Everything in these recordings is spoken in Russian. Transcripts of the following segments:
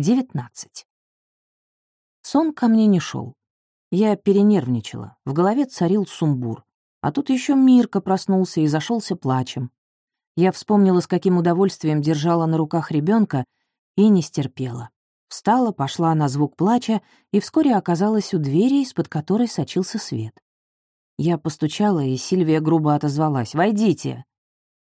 19. Сон ко мне не шел. Я перенервничала, в голове царил сумбур. А тут еще Мирка проснулся и зашелся плачем. Я вспомнила, с каким удовольствием держала на руках ребенка и не стерпела. Встала, пошла на звук плача и вскоре оказалась у двери, из-под которой сочился свет. Я постучала, и Сильвия грубо отозвалась «Войдите».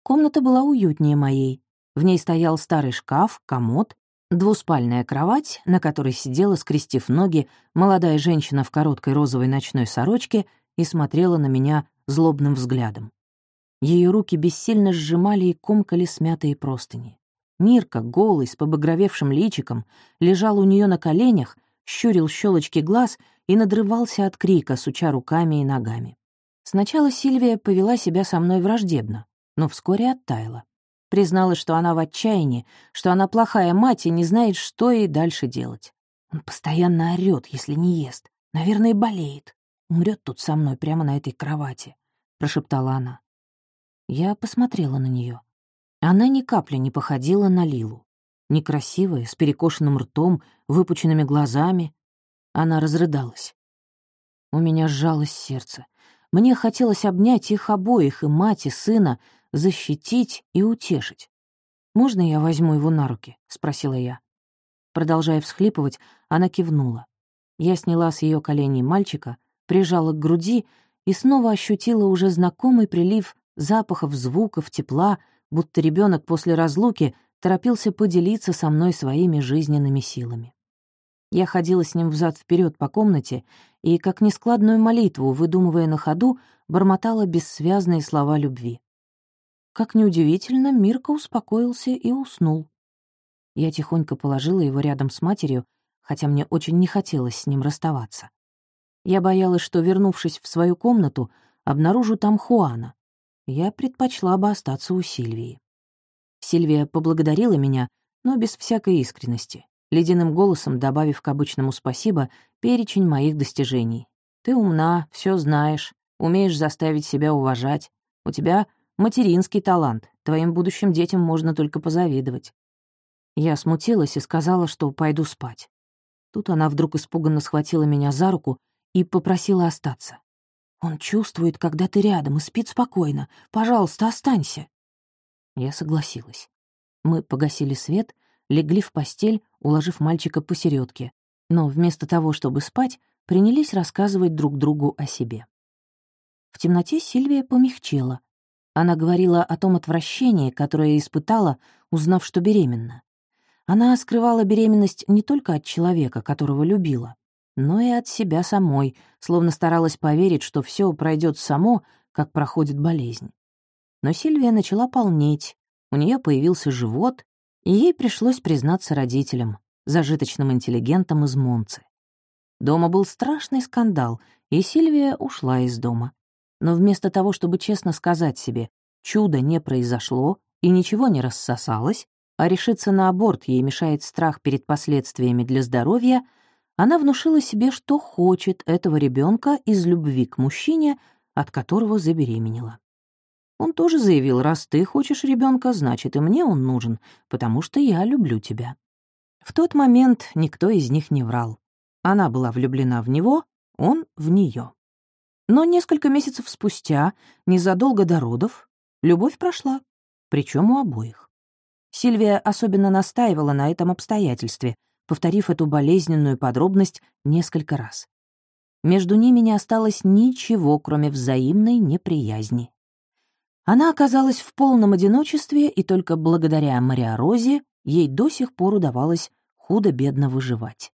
Комната была уютнее моей. В ней стоял старый шкаф, комод, двуспальная кровать, на которой сидела, скрестив ноги, молодая женщина в короткой розовой ночной сорочке и смотрела на меня злобным взглядом. Ее руки бессильно сжимали и комкали смятые простыни. Мирка, голый, с побагровевшим личиком, лежал у нее на коленях, щурил щелочки глаз и надрывался от крика, суча руками и ногами. Сначала Сильвия повела себя со мной враждебно, но вскоре оттаяла. Призналась, что она в отчаянии, что она плохая мать и не знает, что ей дальше делать. Он постоянно орёт, если не ест. Наверное, болеет. Умрет тут со мной прямо на этой кровати», — прошептала она. Я посмотрела на нее. Она ни капли не походила на Лилу. Некрасивая, с перекошенным ртом, выпученными глазами. Она разрыдалась. У меня сжалось сердце. Мне хотелось обнять их обоих, и мать, и сына, защитить и утешить. «Можно я возьму его на руки?» — спросила я. Продолжая всхлипывать, она кивнула. Я сняла с ее коленей мальчика, прижала к груди и снова ощутила уже знакомый прилив запахов, звуков, тепла, будто ребенок после разлуки торопился поделиться со мной своими жизненными силами. Я ходила с ним взад вперед по комнате и, как нескладную молитву, выдумывая на ходу, бормотала бессвязные слова любви. Как неудивительно, Мирка успокоился и уснул. Я тихонько положила его рядом с матерью, хотя мне очень не хотелось с ним расставаться. Я боялась, что, вернувшись в свою комнату, обнаружу там Хуана. Я предпочла бы остаться у Сильвии. Сильвия поблагодарила меня, но без всякой искренности, ледяным голосом добавив к обычному спасибо перечень моих достижений. «Ты умна, все знаешь, умеешь заставить себя уважать. У тебя материнский талант, твоим будущим детям можно только позавидовать». Я смутилась и сказала, что пойду спать. Тут она вдруг испуганно схватила меня за руку и попросила остаться. «Он чувствует, когда ты рядом, и спит спокойно. Пожалуйста, останься». Я согласилась. Мы погасили свет, легли в постель, уложив мальчика посередке, но вместо того, чтобы спать, принялись рассказывать друг другу о себе. В темноте Сильвия помягчела. Она говорила о том отвращении, которое испытала, узнав, что беременна. Она скрывала беременность не только от человека, которого любила, но и от себя самой, словно старалась поверить, что все пройдет само, как проходит болезнь. Но Сильвия начала полнеть, у нее появился живот, и ей пришлось признаться родителям, зажиточным интеллигентам из Монцы. Дома был страшный скандал, и Сильвия ушла из дома. Но вместо того, чтобы честно сказать себе «чудо не произошло» и ничего не рассосалось, а решиться на аборт ей мешает страх перед последствиями для здоровья — она внушила себе, что хочет этого ребенка из любви к мужчине, от которого забеременела. Он тоже заявил, раз ты хочешь ребенка, значит, и мне он нужен, потому что я люблю тебя. В тот момент никто из них не врал. Она была влюблена в него, он в нее. Но несколько месяцев спустя, незадолго до родов, любовь прошла, причем у обоих. Сильвия особенно настаивала на этом обстоятельстве, повторив эту болезненную подробность несколько раз. Между ними не осталось ничего, кроме взаимной неприязни. Она оказалась в полном одиночестве, и только благодаря Мариорозе ей до сих пор удавалось худо-бедно выживать.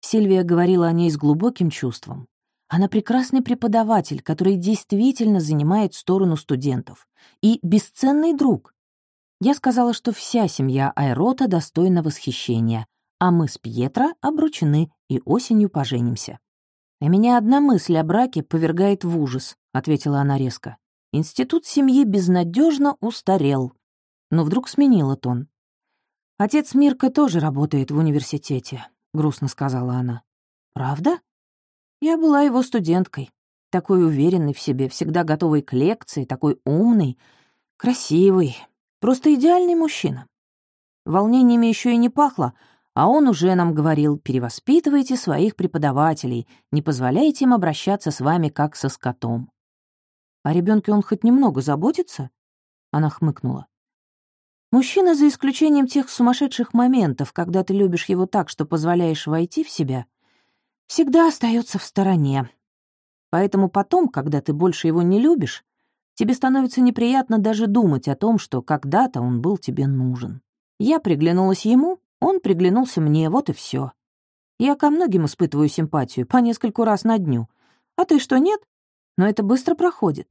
Сильвия говорила о ней с глубоким чувством. Она прекрасный преподаватель, который действительно занимает сторону студентов, и бесценный друг. Я сказала, что вся семья Айрота достойна восхищения, а мы с Пьетро обручены и осенью поженимся. «А меня одна мысль о браке повергает в ужас», — ответила она резко. «Институт семьи безнадежно устарел». Но вдруг сменила тон. «Отец Мирка тоже работает в университете», — грустно сказала она. «Правда?» «Я была его студенткой. Такой уверенный в себе, всегда готовый к лекции, такой умный, красивый, просто идеальный мужчина. Волнениями еще и не пахло, а он уже нам говорил, перевоспитывайте своих преподавателей, не позволяйте им обращаться с вами как со скотом. О ребенке он хоть немного заботится? Она хмыкнула. Мужчина, за исключением тех сумасшедших моментов, когда ты любишь его так, что позволяешь войти в себя, всегда остается в стороне. Поэтому потом, когда ты больше его не любишь, тебе становится неприятно даже думать о том, что когда-то он был тебе нужен. Я приглянулась ему, он приглянулся мне, вот и все. Я ко многим испытываю симпатию, по нескольку раз на дню. А ты что, нет? но это быстро проходит.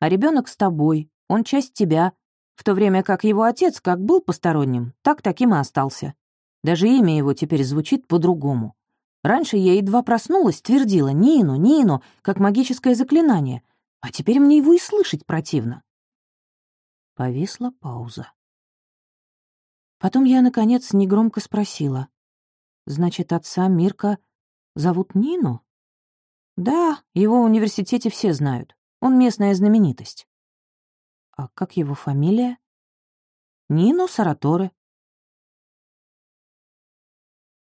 А ребенок с тобой, он часть тебя, в то время как его отец как был посторонним, так таким и остался. Даже имя его теперь звучит по-другому. Раньше я едва проснулась, твердила «Нину, Нину», как магическое заклинание, а теперь мне его и слышать противно. Повисла пауза. Потом я, наконец, негромко спросила. «Значит, отца Мирка зовут Нину?» Да, его в университете все знают. Он местная знаменитость. А как его фамилия? Нино Сараторе.